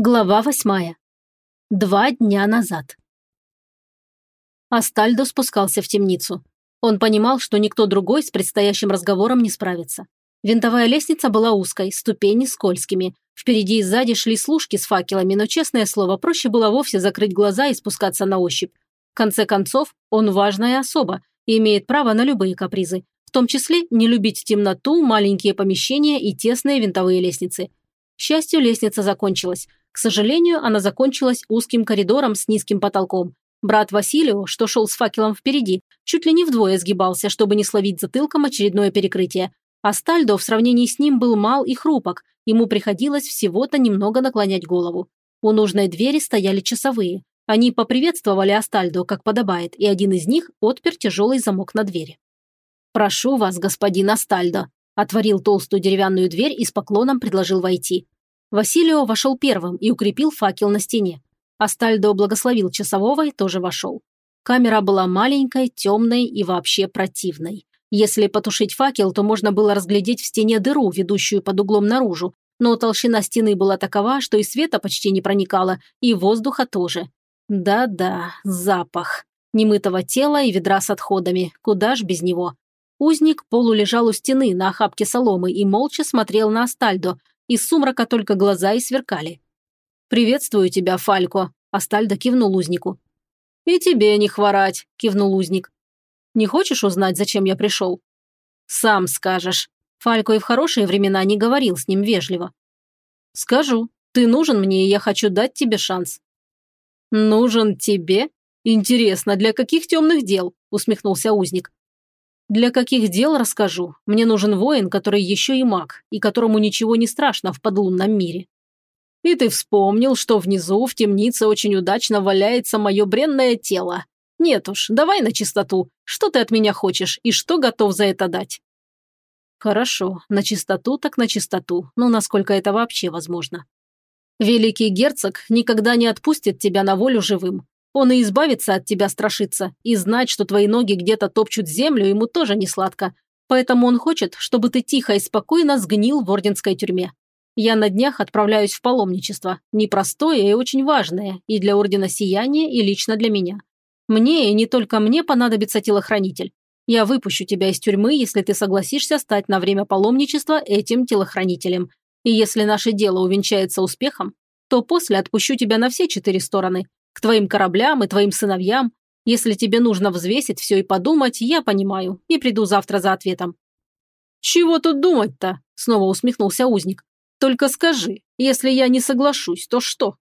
Глава восьмая. Два дня назад. Астальдо спускался в темницу. Он понимал, что никто другой с предстоящим разговором не справится. Винтовая лестница была узкой, ступени скользкими. Впереди и сзади шли служки с факелами, но, честное слово, проще было вовсе закрыть глаза и спускаться на ощупь. В конце концов, он важная особа и имеет право на любые капризы, в том числе не любить темноту, маленькие помещения и тесные винтовые лестницы. К счастью, лестница закончилась. К сожалению, она закончилась узким коридором с низким потолком. Брат Василио, что шел с факелом впереди, чуть ли не вдвое сгибался, чтобы не словить затылком очередное перекрытие. А Стальдо в сравнении с ним был мал и хрупок, ему приходилось всего-то немного наклонять голову. У нужной двери стояли часовые. Они поприветствовали Астальдо, как подобает, и один из них отпер тяжелый замок на двери. «Прошу вас, господин Астальдо», отворил толстую деревянную дверь и с поклоном предложил войти. Василио вошел первым и укрепил факел на стене. Астальдо благословил часового и тоже вошел. Камера была маленькой, темной и вообще противной. Если потушить факел, то можно было разглядеть в стене дыру, ведущую под углом наружу, но толщина стены была такова, что и света почти не проникало, и воздуха тоже. Да-да, запах. Немытого тела и ведра с отходами. Куда ж без него? Узник полулежал у стены на охапке соломы и молча смотрел на Астальдо, из сумрака только глаза и сверкали. «Приветствую тебя, Фалько», – Астальдо кивнул узнику. «И тебе не хворать», – кивнул узник. «Не хочешь узнать, зачем я пришел?» «Сам скажешь». Фалько и в хорошие времена не говорил с ним вежливо. «Скажу. Ты нужен мне, и я хочу дать тебе шанс». «Нужен тебе? Интересно, для каких темных дел?» – усмехнулся узник. Для каких дел расскажу. Мне нужен воин, который еще и маг, и которому ничего не страшно в подлунном мире. И ты вспомнил, что внизу, в темнице, очень удачно валяется мое бренное тело. Нет уж, давай на чистоту. Что ты от меня хочешь и что готов за это дать? Хорошо, на чистоту так на чистоту, но насколько это вообще возможно. Великий герцог никогда не отпустит тебя на волю живым. Он и избавиться от тебя страшится, и знать, что твои ноги где-то топчут землю, ему тоже не сладко. Поэтому он хочет, чтобы ты тихо и спокойно сгнил в орденской тюрьме. Я на днях отправляюсь в паломничество, непростое и очень важное, и для Ордена Сияния, и лично для меня. Мне и не только мне понадобится телохранитель. Я выпущу тебя из тюрьмы, если ты согласишься стать на время паломничества этим телохранителем. И если наше дело увенчается успехом, то после отпущу тебя на все четыре стороны, к твоим кораблям и твоим сыновьям. Если тебе нужно взвесить все и подумать, я понимаю, и приду завтра за ответом». «Чего тут думать-то?» – снова усмехнулся узник. «Только скажи, если я не соглашусь, то что?»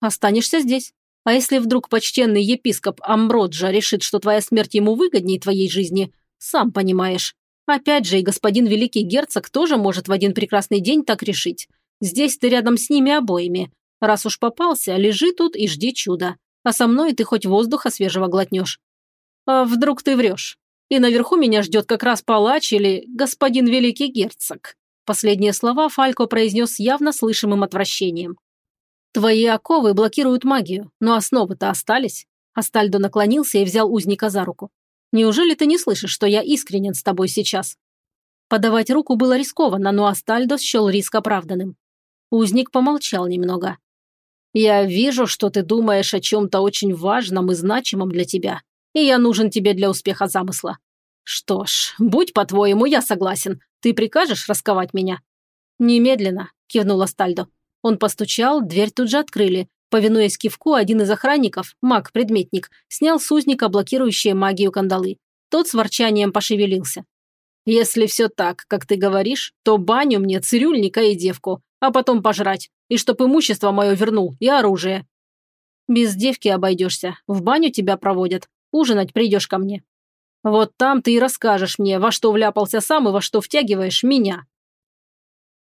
«Останешься здесь. А если вдруг почтенный епископ Амброджа решит, что твоя смерть ему выгоднее твоей жизни, сам понимаешь. Опять же, и господин великий герцог тоже может в один прекрасный день так решить. Здесь ты рядом с ними обоими, Раз уж попался, лежи тут и жди чуда. А со мной ты хоть воздуха свежего глотнешь. А вдруг ты врешь? И наверху меня ждет как раз палач или господин великий герцог. Последние слова Фалько произнес с явно слышимым отвращением. Твои оковы блокируют магию, но основы-то остались. Астальдо наклонился и взял узника за руку. Неужели ты не слышишь, что я искренен с тобой сейчас? Подавать руку было рискованно, но Астальдо счел риск оправданным. Узник помолчал немного. Я вижу, что ты думаешь о чем-то очень важном и значимом для тебя, и я нужен тебе для успеха замысла. Что ж, будь по-твоему, я согласен. Ты прикажешь расковать меня?» «Немедленно», – кивнул Астальдо. Он постучал, дверь тут же открыли. Повинуясь кивку, один из охранников, маг-предметник, снял с узника блокирующие магию кандалы. Тот с ворчанием пошевелился. «Если все так, как ты говоришь, то баню мне, цирюльника и девку, а потом пожрать и чтоб имущество мое вернул, и оружие. Без девки обойдешься, в баню тебя проводят, ужинать придешь ко мне. Вот там ты и расскажешь мне, во что вляпался сам и во что втягиваешь меня.